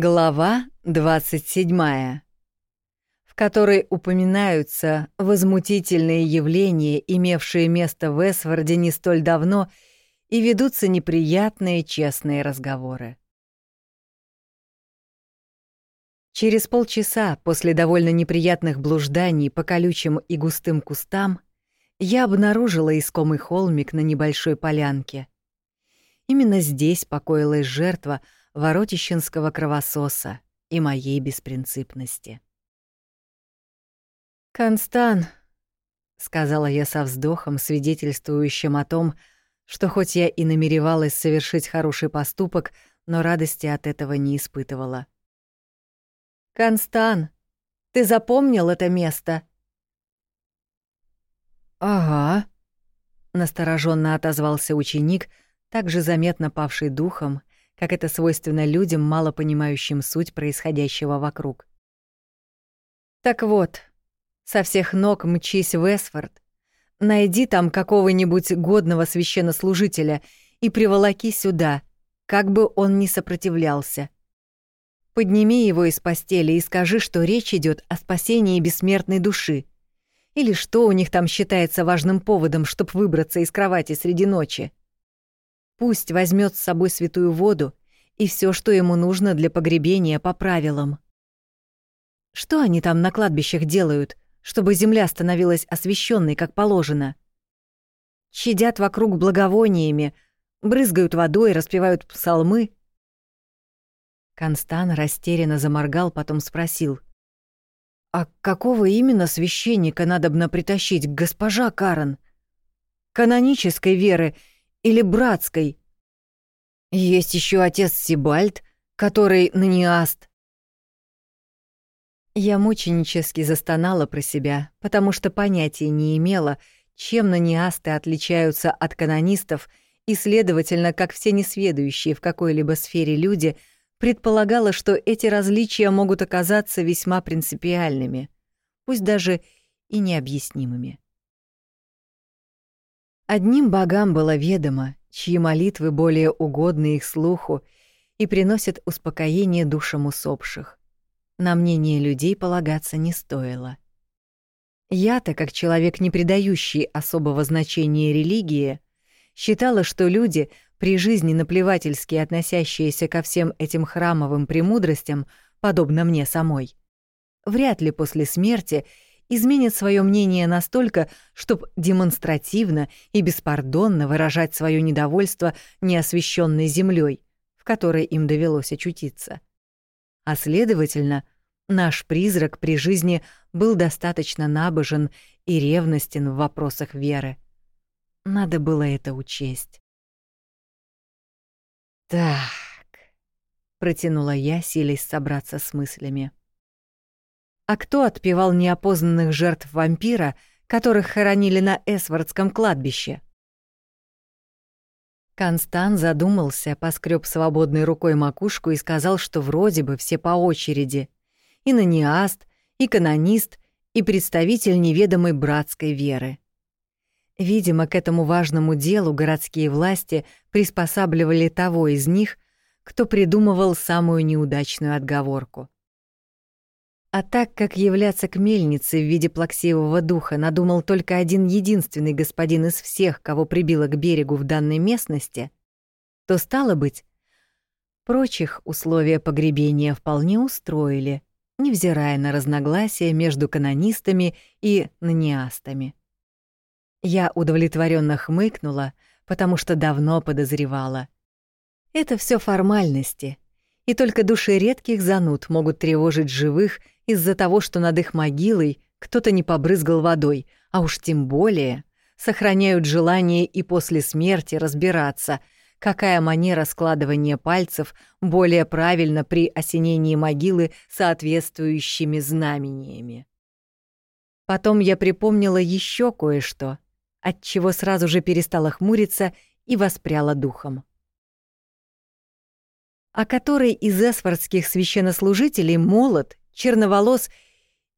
Глава 27, в которой упоминаются возмутительные явления, имевшие место в Эсварде не столь давно, и ведутся неприятные честные разговоры. Через полчаса после довольно неприятных блужданий по колючим и густым кустам я обнаружила искомый холмик на небольшой полянке. Именно здесь покоилась жертва — воротищенского кровососа и моей беспринципности. «Констан», — сказала я со вздохом, свидетельствующим о том, что хоть я и намеревалась совершить хороший поступок, но радости от этого не испытывала. «Констан, ты запомнил это место?» «Ага», — настороженно отозвался ученик, также заметно павший духом как это свойственно людям, мало понимающим суть происходящего вокруг. Так вот, со всех ног мчись в Эсфорд, найди там какого-нибудь годного священнослужителя и приволоки сюда, как бы он ни сопротивлялся. Подними его из постели и скажи, что речь идет о спасении бессмертной души. Или что у них там считается важным поводом, чтобы выбраться из кровати среди ночи. Пусть возьмет с собой святую воду и все, что ему нужно для погребения по правилам. Что они там на кладбищах делают, чтобы земля становилась освященной, как положено? Щадят вокруг благовониями, брызгают водой, распевают псалмы. Констан растерянно заморгал, потом спросил. «А какого именно священника надобно притащить госпожа Карен? Канонической веры или братской. Есть еще отец Сибальд, который наниаст. Я мученически застонала про себя, потому что понятия не имела, чем наниасты отличаются от канонистов, и, следовательно, как все несведущие в какой-либо сфере люди, предполагала, что эти различия могут оказаться весьма принципиальными, пусть даже и необъяснимыми. Одним богам было ведомо, чьи молитвы более угодны их слуху и приносят успокоение душам усопших. На мнение людей полагаться не стоило. Я-то, как человек, не придающий особого значения религии, считала, что люди, при жизни наплевательски относящиеся ко всем этим храмовым премудростям, подобно мне самой, вряд ли после смерти — изменят свое мнение настолько, чтобы демонстративно и беспардонно выражать свое недовольство неосвещенной землей, в которой им довелось очутиться. А следовательно, наш призрак при жизни был достаточно набожен и ревностен в вопросах веры. Надо было это учесть. «Так», — протянула я, силясь собраться с мыслями. А кто отпевал неопознанных жертв вампира, которых хоронили на Эсвардском кладбище? Констан задумался, поскреб свободной рукой макушку и сказал, что вроде бы все по очереди. И наниаст, и канонист, и представитель неведомой братской веры. Видимо, к этому важному делу городские власти приспосабливали того из них, кто придумывал самую неудачную отговорку. А так как являться к мельнице в виде плаксивого духа надумал только один единственный господин из всех, кого прибило к берегу в данной местности, то, стало быть, прочих условия погребения вполне устроили, невзирая на разногласия между канонистами и наниастами. Я удовлетворенно хмыкнула, потому что давно подозревала. Это все формальности, и только души редких зануд могут тревожить живых из-за того, что над их могилой кто-то не побрызгал водой, а уж тем более сохраняют желание и после смерти разбираться, какая манера складывания пальцев более правильна при осенении могилы соответствующими знамениями. Потом я припомнила еще кое-что, от чего сразу же перестала хмуриться и воспряла духом. А который из эсфордских священнослужителей молод черноволос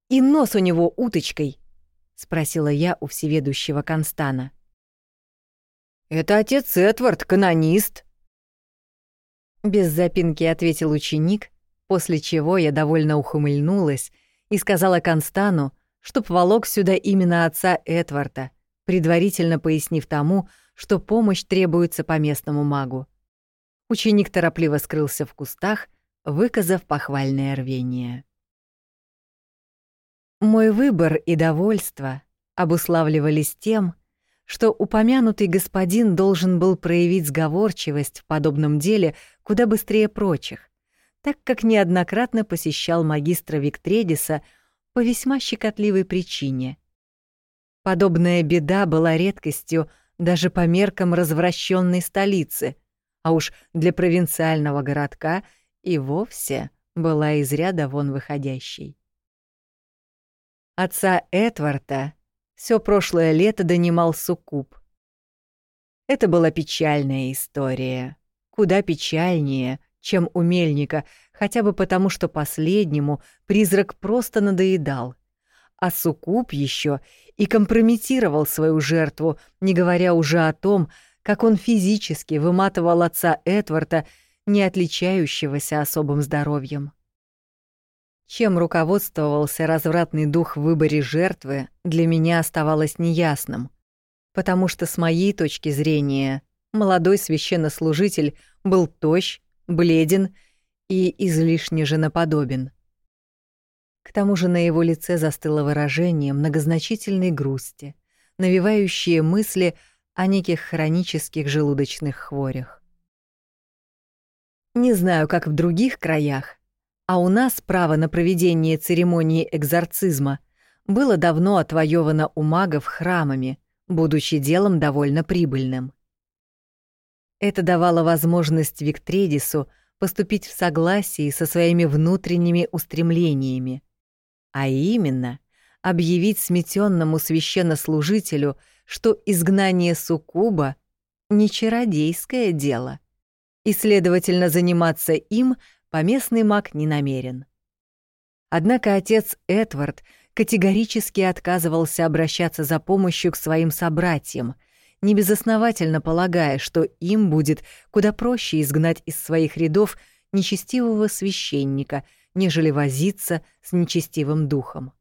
и нос у него уточкой?» — спросила я у всеведущего Констана. «Это отец Эдвард, канонист», — без запинки ответил ученик, после чего я довольно ухмыльнулась и сказала Констану, чтоб волок сюда именно отца Эдварда, предварительно пояснив тому, что помощь требуется по местному магу. Ученик торопливо скрылся в кустах, выказав похвальное рвение. Мой выбор и довольство обуславливались тем, что упомянутый господин должен был проявить сговорчивость в подобном деле куда быстрее прочих, так как неоднократно посещал магистра Виктредиса по весьма щекотливой причине. Подобная беда была редкостью даже по меркам развращенной столицы, а уж для провинциального городка и вовсе была из ряда вон выходящей. Отца Эдварда все прошлое лето донимал суккуб. Это была печальная история, куда печальнее, чем у мельника, хотя бы потому, что последнему призрак просто надоедал. А суккуб еще и компрометировал свою жертву, не говоря уже о том, как он физически выматывал отца Эдварда, не отличающегося особым здоровьем. Чем руководствовался развратный дух в выборе жертвы, для меня оставалось неясным, потому что с моей точки зрения молодой священнослужитель был тощ, бледен и излишне женоподобен. К тому же на его лице застыло выражение многозначительной грусти, навевающее мысли о неких хронических желудочных хворях. Не знаю, как в других краях, а у нас право на проведение церемонии экзорцизма было давно отвоевано у магов храмами, будучи делом довольно прибыльным. Это давало возможность Виктредису поступить в согласии со своими внутренними устремлениями, а именно объявить сметенному священнослужителю, что изгнание суккуба — не чародейское дело, и, следовательно, заниматься им поместный маг не намерен. Однако отец Эдвард категорически отказывался обращаться за помощью к своим собратьям — небезосновательно полагая, что им будет куда проще изгнать из своих рядов нечестивого священника, нежели возиться с нечестивым духом.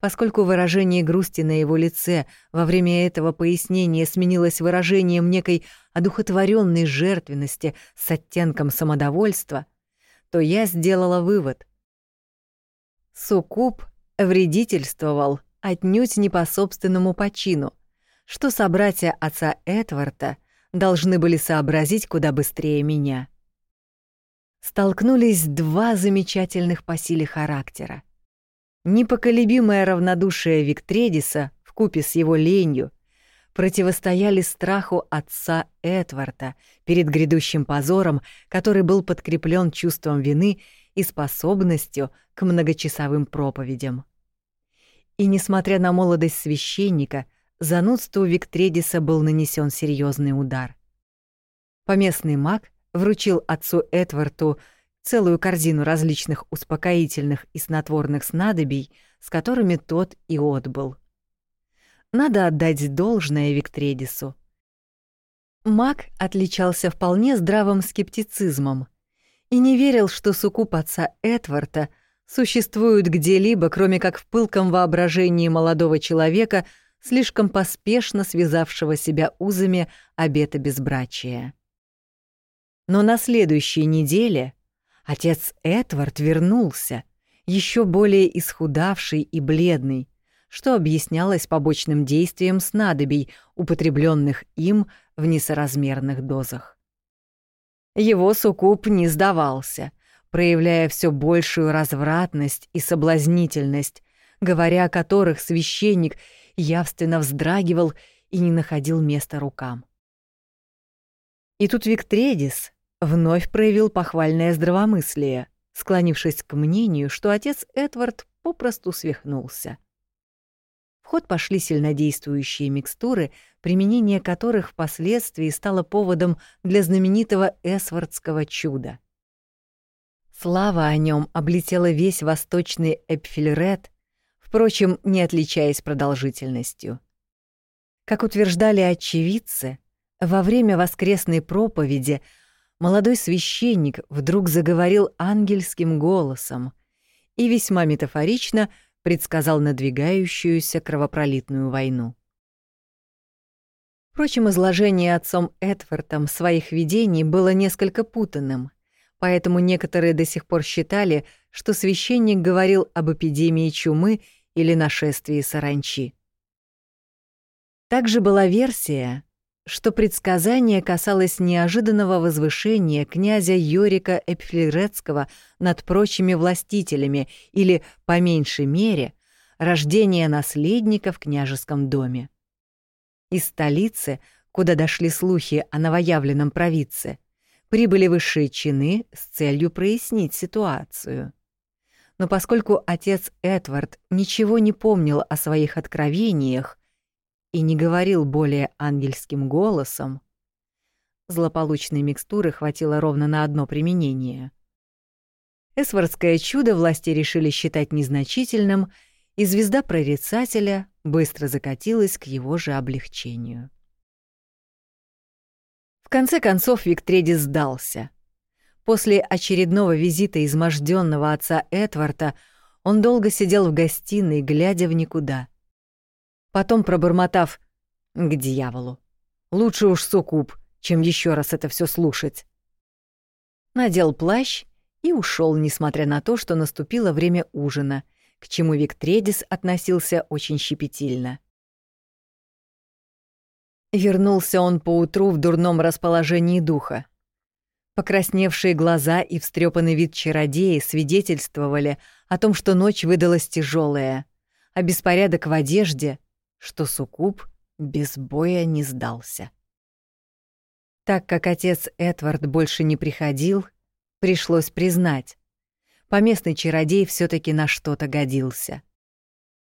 Поскольку выражение грусти на его лице во время этого пояснения сменилось выражением некой одухотворенной жертвенности с оттенком самодовольства, то я сделала вывод. Суккуб вредительствовал отнюдь не по собственному почину, что собратья отца Эдварда должны были сообразить куда быстрее меня. Столкнулись два замечательных по силе характера. Непоколебимое равнодушие Виктредиса вкупе с его ленью противостояли страху отца Эдварда перед грядущим позором, который был подкреплен чувством вины и способностью к многочасовым проповедям. И несмотря на молодость священника — занудству Виктредиса был нанесен серьезный удар. Поместный маг вручил отцу Эдварду целую корзину различных успокоительных и снотворных снадобий, с которыми тот и отбыл. Надо отдать должное Виктредису. Маг отличался вполне здравым скептицизмом и не верил, что суккуб отца Эдварда существует где-либо, кроме как в пылком воображении молодого человека — слишком поспешно связавшего себя узами обета безбрачия. Но на следующей неделе отец Эдвард вернулся, еще более исхудавший и бледный, что объяснялось побочным действием снадобий, употребленных им в несоразмерных дозах. Его суккуб не сдавался, проявляя все большую развратность и соблазнительность, говоря о которых священник явственно вздрагивал и не находил места рукам. И тут Виктредис вновь проявил похвальное здравомыслие, склонившись к мнению, что отец Эдвард попросту свихнулся. Ход пошли сильнодействующие микстуры, применение которых впоследствии стало поводом для знаменитого эсвардского чуда. Слава о нем облетела весь восточный Эпфельред, впрочем, не отличаясь продолжительностью. Как утверждали очевидцы, во время воскресной проповеди молодой священник вдруг заговорил ангельским голосом и весьма метафорично предсказал надвигающуюся кровопролитную войну. Впрочем, изложение отцом Эдвардом своих видений было несколько путанным, поэтому некоторые до сих пор считали, что священник говорил об эпидемии чумы или нашествии саранчи. Также была версия, что предсказание касалось неожиданного возвышения князя Йорика Эпфлерецкого над прочими властителями или, по меньшей мере, рождения наследника в княжеском доме. Из столицы, куда дошли слухи о новоявленном провидце, прибыли высшие чины с целью прояснить ситуацию. Но поскольку отец Эдвард ничего не помнил о своих откровениях и не говорил более ангельским голосом, злополучной микстуры хватило ровно на одно применение. Эсвардское чудо власти решили считать незначительным — и звезда прорицателя быстро закатилась к его же облегчению. В конце концов Виктреди сдался. После очередного визита изможденного отца Эдварда он долго сидел в гостиной, глядя в никуда. Потом пробормотав «К дьяволу! Лучше уж суккуб, чем еще раз это все слушать!» Надел плащ и ушел, несмотря на то, что наступило время ужина — к чему Виктредис относился очень щепетильно. Вернулся он поутру в дурном расположении духа. Покрасневшие глаза и встрепанный вид чародея свидетельствовали о том, что ночь выдалась тяжелая, а беспорядок в одежде, что суккуб без боя не сдался. Так как отец Эдвард больше не приходил, пришлось признать, поместный чародей все таки на что-то годился.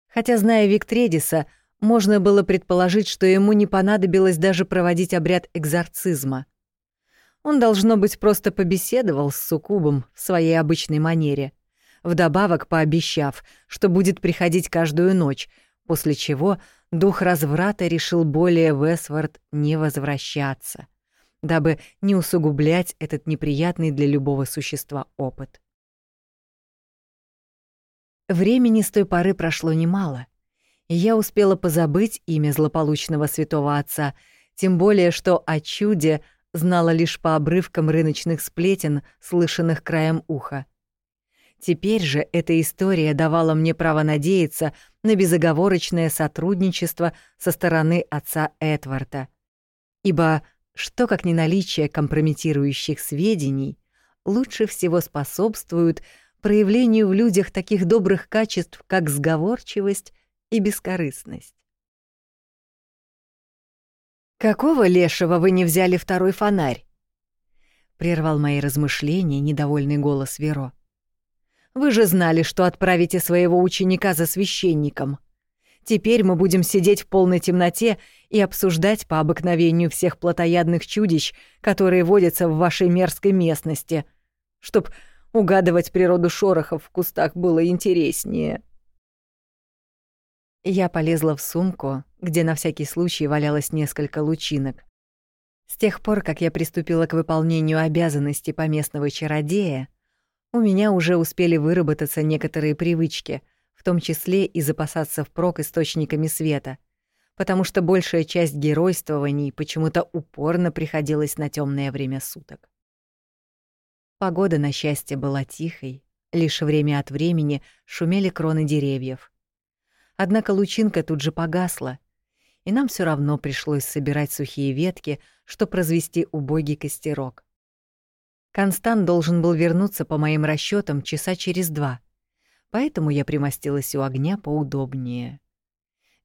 Хотя, зная Виктредиса, можно было предположить, что ему не понадобилось даже проводить обряд экзорцизма. Он, должно быть, просто побеседовал с Сукубом в своей обычной манере, вдобавок пообещав, что будет приходить каждую ночь, после чего дух разврата решил более в Эсвард не возвращаться, дабы не усугублять этот неприятный для любого существа опыт. Времени с той поры прошло немало, и я успела позабыть имя злополучного святого отца, тем более что о чуде знала лишь по обрывкам рыночных сплетен, слышанных краем уха. Теперь же эта история давала мне право надеяться на безоговорочное сотрудничество со стороны отца Эдварда. Ибо что как не наличие компрометирующих сведений лучше всего способствует проявлению в людях таких добрых качеств, как сговорчивость и бескорыстность. «Какого лешего вы не взяли второй фонарь?» — прервал мои размышления недовольный голос Веро. «Вы же знали, что отправите своего ученика за священником. Теперь мы будем сидеть в полной темноте и обсуждать по обыкновению всех плотоядных чудищ, которые водятся в вашей мерзкой местности, чтоб Угадывать природу шорохов в кустах было интереснее. Я полезла в сумку, где на всякий случай валялось несколько лучинок. С тех пор, как я приступила к выполнению обязанностей поместного чародея, у меня уже успели выработаться некоторые привычки, в том числе и запасаться впрок источниками света, потому что большая часть геройствований почему-то упорно приходилась на темное время суток. Погода, на счастье, была тихой, лишь время от времени шумели кроны деревьев. Однако лучинка тут же погасла, и нам все равно пришлось собирать сухие ветки, чтобы развести убогий костерок. Констант должен был вернуться, по моим расчетам, часа через два, поэтому я примостилась у огня поудобнее.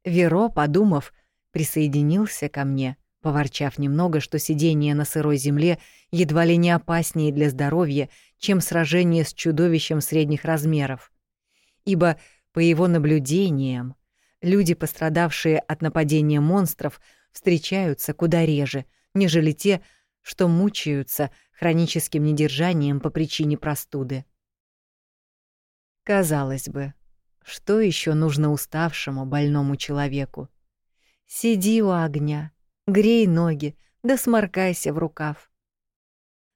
Веро, подумав, присоединился ко мне — поворчав немного, что сидение на сырой земле едва ли не опаснее для здоровья, чем сражение с чудовищем средних размеров. Ибо, по его наблюдениям, люди, пострадавшие от нападения монстров, встречаются куда реже, нежели те, что мучаются хроническим недержанием по причине простуды. Казалось бы, что еще нужно уставшему больному человеку? Сиди у огня, Грей ноги, да сморкайся в рукав.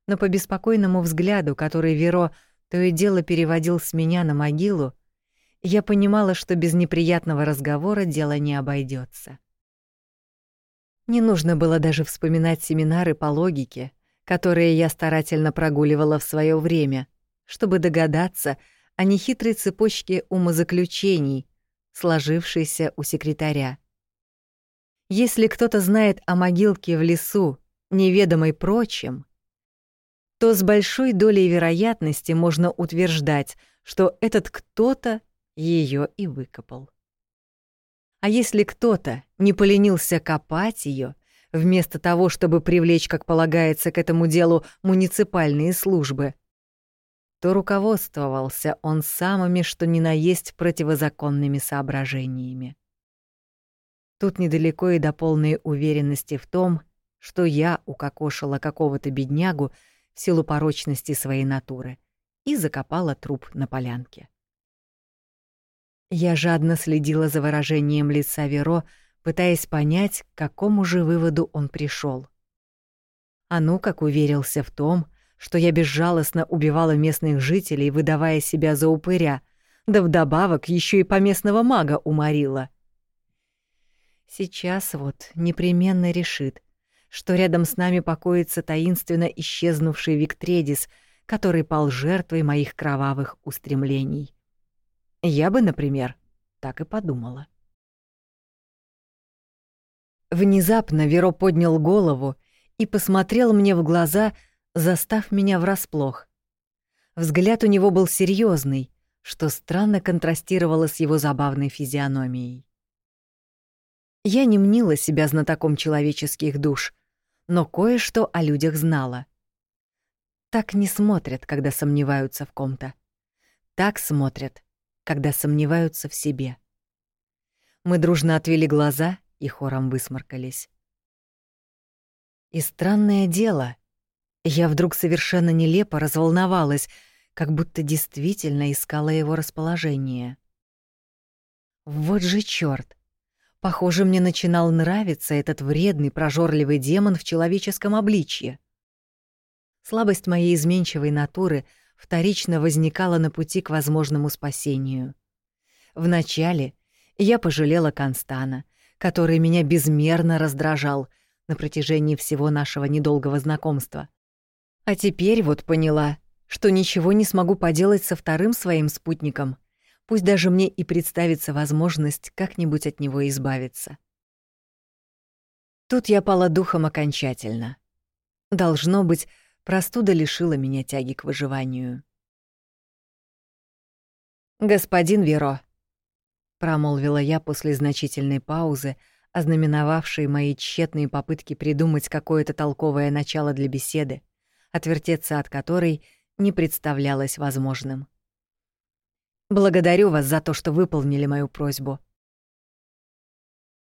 но по беспокойному взгляду, который Веро то и дело переводил с меня на могилу, я понимала, что без неприятного разговора дело не обойдется. Не нужно было даже вспоминать семинары по логике, которые я старательно прогуливала в свое время, чтобы догадаться о нехитрой цепочке умозаключений, сложившейся у секретаря. Если кто-то знает о могилке в лесу, неведомой прочим, то с большой долей вероятности можно утверждать, что этот кто-то ее и выкопал. А если кто-то не поленился копать ее, вместо того, чтобы привлечь, как полагается, к этому делу муниципальные службы, то руководствовался он самыми, что ни на есть противозаконными соображениями. Тут недалеко и до полной уверенности в том, что я укокошила какого-то беднягу в силу порочности своей натуры и закопала труп на полянке. Я жадно следила за выражением лица Веро, пытаясь понять, к какому же выводу он пришел. А ну как уверился в том, что я безжалостно убивала местных жителей, выдавая себя за упыря, да вдобавок еще и поместного мага уморила. Сейчас вот непременно решит, что рядом с нами покоится таинственно исчезнувший Виктредис, который пал жертвой моих кровавых устремлений. Я бы, например, так и подумала. Внезапно Веро поднял голову и посмотрел мне в глаза, застав меня врасплох. Взгляд у него был серьезный, что странно контрастировало с его забавной физиономией. Я не мнила себя знатоком человеческих душ, но кое-что о людях знала. Так не смотрят, когда сомневаются в ком-то. Так смотрят, когда сомневаются в себе. Мы дружно отвели глаза и хором высморкались. И странное дело, я вдруг совершенно нелепо разволновалась, как будто действительно искала его расположение. Вот же чёрт! Похоже, мне начинал нравиться этот вредный, прожорливый демон в человеческом обличье. Слабость моей изменчивой натуры — вторично возникала на пути к возможному спасению. Вначале я пожалела Констана, который меня безмерно раздражал на протяжении всего нашего недолгого знакомства. А теперь вот поняла, что ничего не смогу поделать со вторым своим спутником, пусть даже мне и представится возможность как-нибудь от него избавиться. Тут я пала духом окончательно. Должно быть, Простуда лишила меня тяги к выживанию. «Господин Веро», — промолвила я после значительной паузы, ознаменовавшей мои тщетные попытки придумать какое-то толковое начало для беседы, отвертеться от которой не представлялось возможным. «Благодарю вас за то, что выполнили мою просьбу».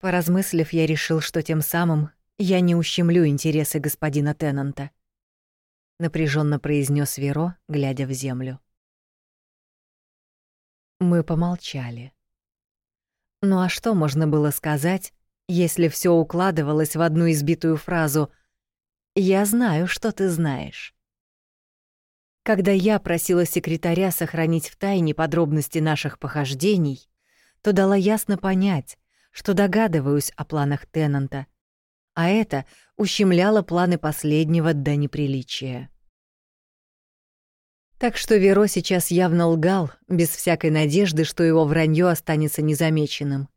Поразмыслив, я решил, что тем самым я не ущемлю интересы господина Теннанта напряженно произнес Веро, глядя в землю. Мы помолчали. Ну а что можно было сказать, если все укладывалось в одну избитую фразу «Я знаю, что ты знаешь». Когда я просила секретаря сохранить в тайне подробности наших похождений, то дала ясно понять, что догадываюсь о планах Теннанта, а это ущемляло планы последнего до неприличия. Так что Веро сейчас явно лгал, без всякой надежды, что его вранье останется незамеченным.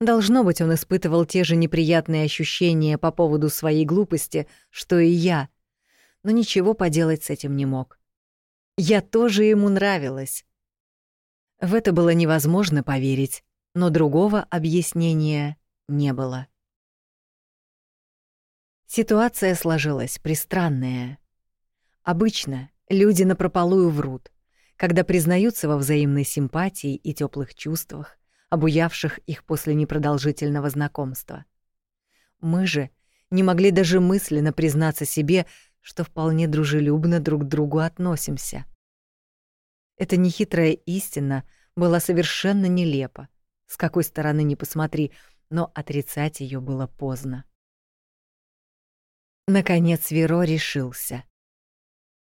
Должно быть, он испытывал те же неприятные ощущения по поводу своей глупости, что и я, но ничего поделать с этим не мог. Я тоже ему нравилась. В это было невозможно поверить, но другого объяснения не было. Ситуация сложилась пристранная. Обычно люди напропалую врут, когда признаются во взаимной симпатии и теплых чувствах, обуявших их после непродолжительного знакомства. Мы же не могли даже мысленно признаться себе, что вполне дружелюбно друг к другу относимся. Эта нехитрая истина была совершенно нелепа, с какой стороны ни посмотри, но отрицать ее было поздно. Наконец Веро решился.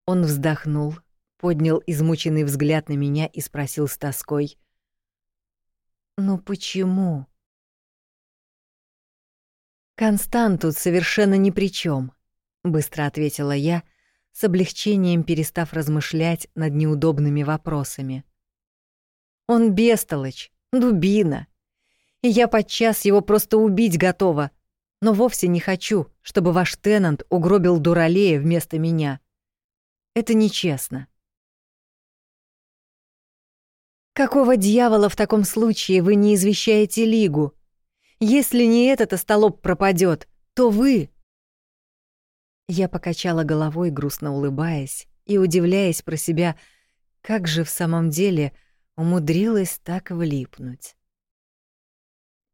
Он вздохнул, поднял измученный взгляд на меня и спросил с тоской. «Ну почему?» «Констант тут совершенно ни при чем, быстро ответила я, с облегчением перестав размышлять над неудобными вопросами. «Он бестолочь, дубина, и я подчас его просто убить готова, но вовсе не хочу, чтобы ваш тенант угробил дуралея вместо меня. Это нечестно». «Какого дьявола в таком случае вы не извещаете Лигу? Если не этот остолоп пропадет, то вы...» Я покачала головой, грустно улыбаясь и удивляясь про себя, как же в самом деле умудрилась так влипнуть.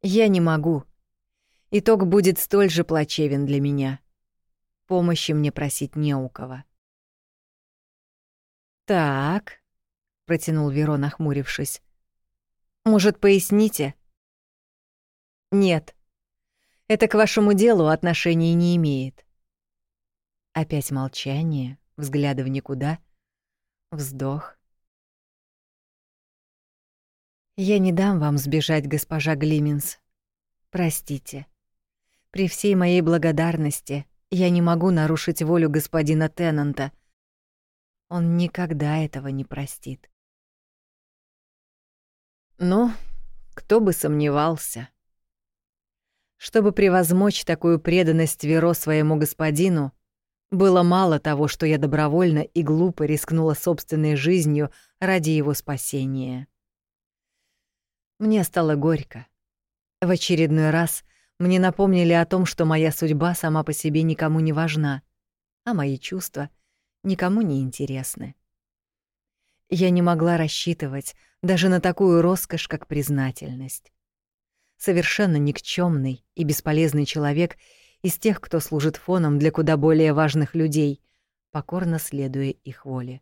Я не могу. Итог будет столь же плачевен для меня. Помощи мне просить не у кого. «Так», — протянул Веро, нахмурившись. «Может, поясните?» «Нет. Это к вашему делу отношения не имеет». Опять молчание, взгляды в никуда, вздох. «Я не дам вам сбежать, госпожа Глиминс. Простите. При всей моей благодарности я не могу нарушить волю господина Теннанта. Он никогда этого не простит. Ну, кто бы сомневался. Чтобы превозмочь такую преданность Веро своему господину, было мало того, что я добровольно и глупо рискнула собственной жизнью ради его спасения. Мне стало горько. В очередной раз мне напомнили о том, что моя судьба сама по себе никому не важна, а мои чувства никому не интересны. Я не могла рассчитывать даже на такую роскошь, как признательность. Совершенно никчемный и бесполезный человек из тех, кто служит фоном для куда более важных людей, покорно следуя их воле.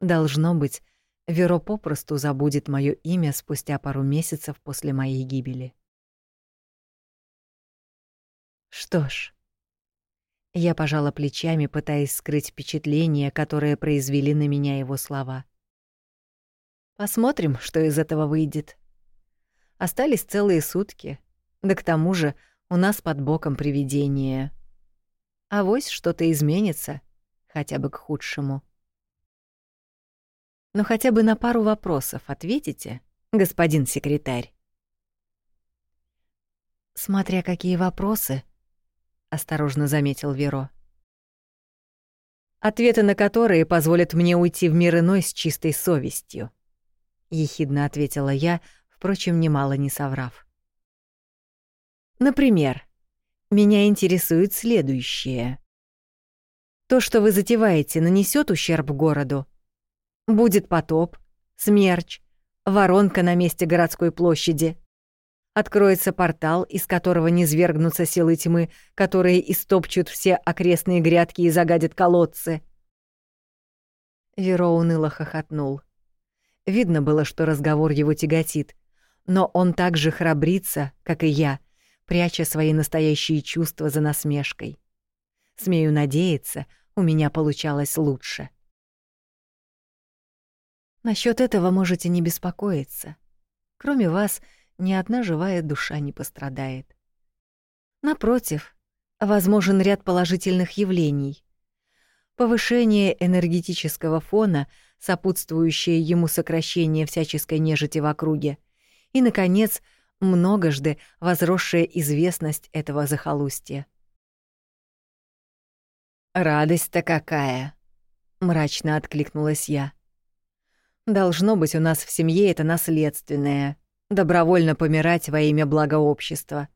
Должно быть, Веро попросту забудет мое имя спустя пару месяцев после моей гибели. Что ж, я пожала плечами, пытаясь скрыть впечатление, которое произвели на меня его слова. Посмотрим, что из этого выйдет. Остались целые сутки, да к тому же у нас под боком привидение. А вось что-то изменится, хотя бы к худшему. Но хотя бы на пару вопросов ответите, господин секретарь. Смотря какие вопросы, осторожно заметил Веро. Ответы на которые позволят мне уйти в мир иной с чистой совестью, ехидно ответила я, впрочем, немало не соврав. Например, меня интересует следующее. То, что вы затеваете, нанесет ущерб городу? Будет потоп, смерч, воронка на месте городской площади. Откроется портал, из которого низвергнутся силы тьмы, которые истопчут все окрестные грядки и загадят колодцы. Веро уныло хохотнул. Видно было, что разговор его тяготит, но он так же храбрится, как и я, пряча свои настоящие чувства за насмешкой. Смею надеяться, у меня получалось лучше. Насчет этого можете не беспокоиться. Кроме вас, ни одна живая душа не пострадает. Напротив, возможен ряд положительных явлений. Повышение энергетического фона, сопутствующее ему сокращение всяческой нежити в округе, и, наконец, многожды возросшая известность этого захолустья. «Радость-то какая!» — мрачно откликнулась я. «Должно быть, у нас в семье это наследственное добровольно помирать во имя блага общества.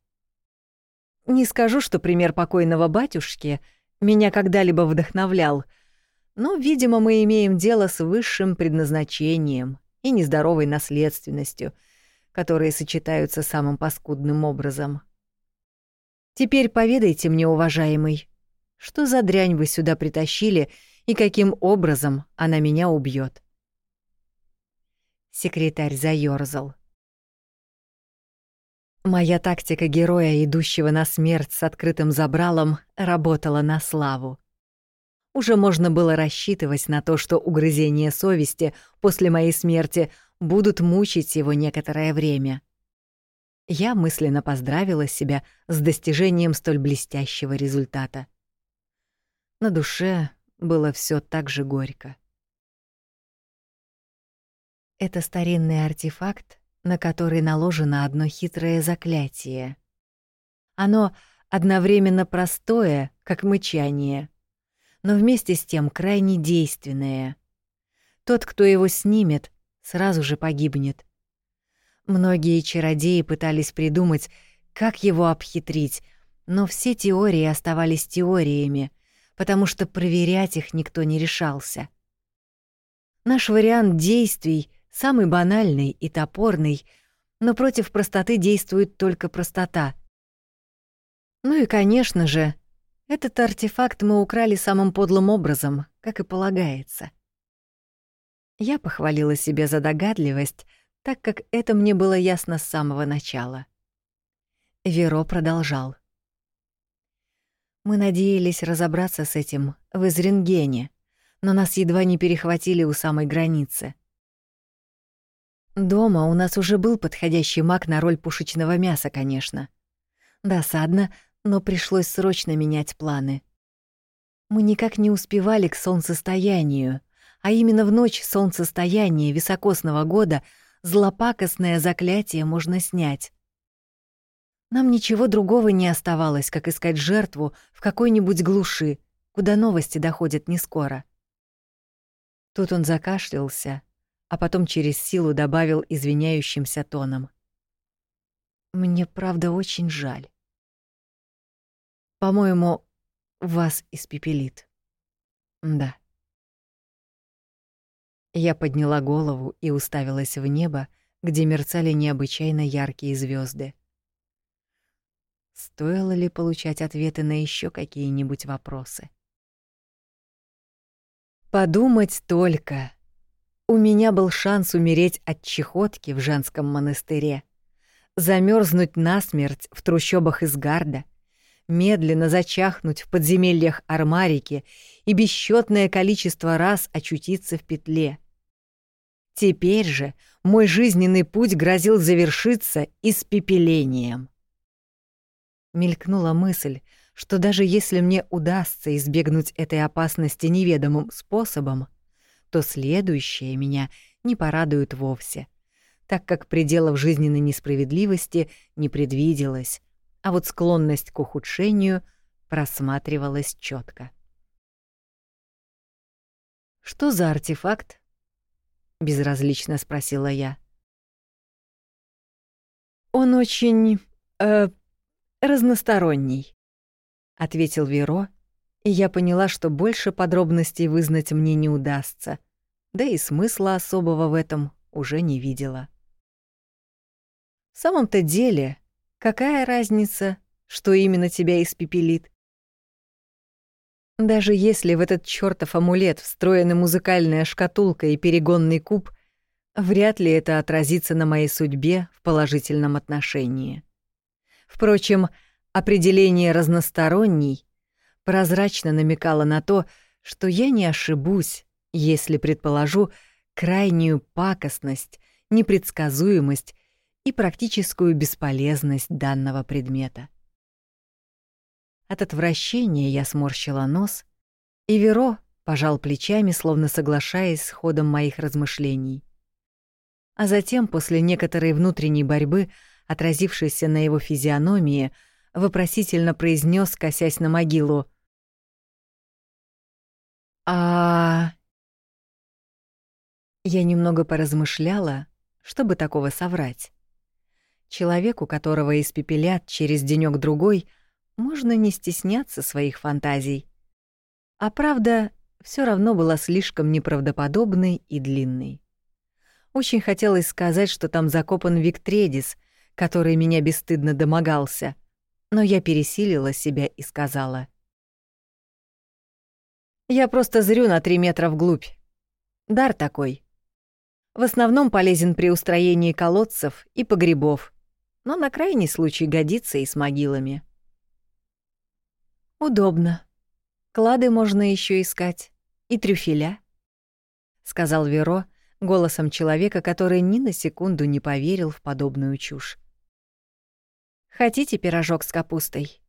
Не скажу, что пример покойного батюшки меня когда-либо вдохновлял, но, видимо, мы имеем дело с высшим предназначением и нездоровой наследственностью, которые сочетаются самым паскудным образом. Теперь поведайте мне, уважаемый, что за дрянь вы сюда притащили и каким образом она меня убьет? Секретарь заёрзал. Моя тактика героя, идущего на смерть с открытым забралом, работала на славу. уже можно было рассчитывать на то, что угрызения совести после моей смерти будут мучить его некоторое время. Я мысленно поздравила себя с достижением столь блестящего результата. На душе было все так же горько. Это старинный артефакт, на который наложено одно хитрое заклятие. Оно одновременно простое, как мычание, но вместе с тем крайне действенное. Тот, кто его снимет, сразу же погибнет. Многие чародеи пытались придумать, как его обхитрить, но все теории оставались теориями, потому что проверять их никто не решался. Наш вариант действий самый банальный и топорный, но против простоты действует только простота. Ну и, конечно же, этот артефакт мы украли самым подлым образом, как и полагается. Я похвалила себя за догадливость, так как это мне было ясно с самого начала. Веро продолжал. Мы надеялись разобраться с этим в Изренгене, но нас едва не перехватили у самой границы. Дома у нас уже был подходящий маг на роль пушечного мяса, конечно. Досадно, но пришлось срочно менять планы. Мы никак не успевали к солнцестоянию, а именно в ночь солнцестояния високосного года злопакостное заклятие можно снять. Нам ничего другого не оставалось, как искать жертву в какой-нибудь глуши, куда новости доходят не скоро. Тут он закашлялся, а потом через силу добавил извиняющимся тоном. «Мне правда очень жаль. По-моему, вас испепелит. Да. Я подняла голову и уставилась в небо, где мерцали необычайно яркие звезды. Стоило ли получать ответы на еще какие-нибудь вопросы? Подумать только. У меня был шанс умереть от чехотки в женском монастыре, замерзнуть насмерть в трущобах из Гарда, медленно зачахнуть в подземельях Армарики и бесчетное количество раз очутиться в петле. Теперь же мой жизненный путь грозил завершиться испепелением. Мелькнула мысль, что даже если мне удастся избегнуть этой опасности неведомым способом, то следующее меня не порадует вовсе, так как пределов жизненной несправедливости не предвиделось, а вот склонность к ухудшению просматривалась четко. «Что за артефакт?» — безразлично спросила я. «Он очень... Э, разносторонний», — ответил Веро, и я поняла, что больше подробностей вызнать мне не удастся, да и смысла особого в этом уже не видела. В самом-то деле, Какая разница, что именно тебя испепелит? Даже если в этот чёртов амулет встроены музыкальная шкатулка и перегонный куб, вряд ли это отразится на моей судьбе в положительном отношении. Впрочем, определение «разносторонний» прозрачно намекало на то, что я не ошибусь, если предположу крайнюю пакостность, непредсказуемость и практическую бесполезность данного предмета. От отвращения я сморщила нос, и Веро пожал плечами, словно соглашаясь с ходом моих размышлений. А затем, после некоторой внутренней борьбы, отразившейся на его физиономии, вопросительно произнес, косясь на могилу. «А...» Я немного поразмышляла, чтобы такого соврать. Человеку, которого испепелят через денёк другой можно не стесняться своих фантазий. А правда все равно была слишком неправдоподобной и длинной. Очень хотелось сказать, что там закопан Виктредис, который меня бесстыдно домогался, но я пересилила себя и сказала. «Я просто зрю на три метра вглубь. Дар такой. В основном полезен при устроении колодцев и погребов но на крайний случай годится и с могилами. «Удобно», Клады можно еще искать. И трюфеля», — сказал Веро голосом человека, который ни на секунду не поверил в подобную чушь. «Хотите пирожок с капустой?»